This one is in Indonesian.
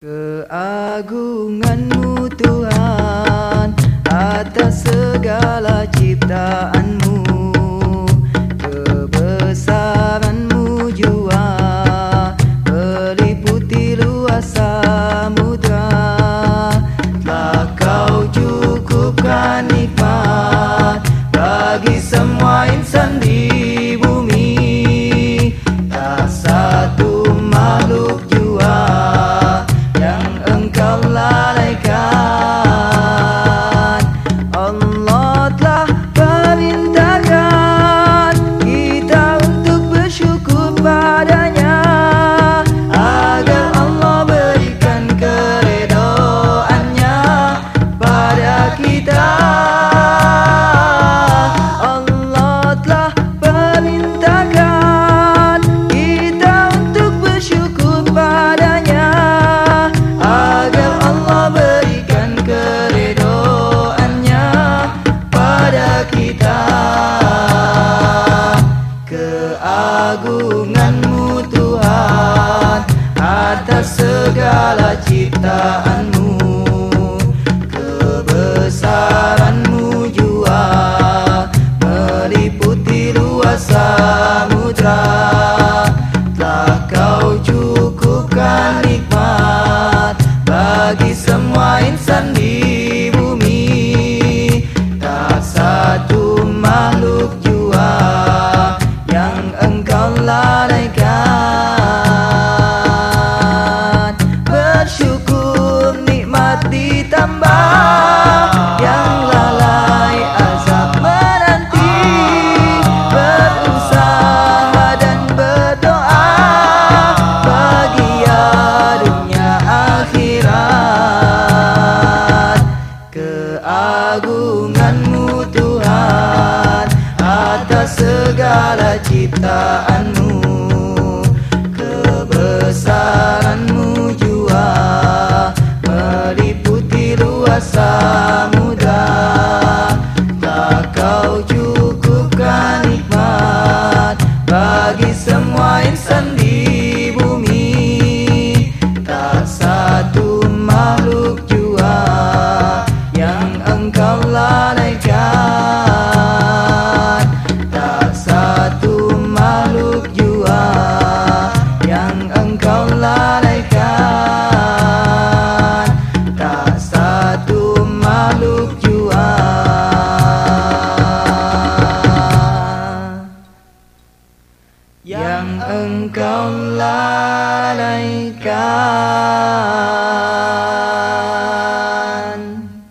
Keagunganmu Tuhan atas segala ciptaanmu keagunganmu Tuhan atas segala ciptaanmu. Kebesaranmu jua meliputi luas samudra telah kau cukupkan nikmat bagi semua insan di segala ciptaanmu. Kebesaranmu jua Meliputi luasa samudra Tak kau cukupkan nikmat Bagi semua insan di bumi. Tak satu makhluk jua Yang engkau lalaikan. Hanggang lalay ka.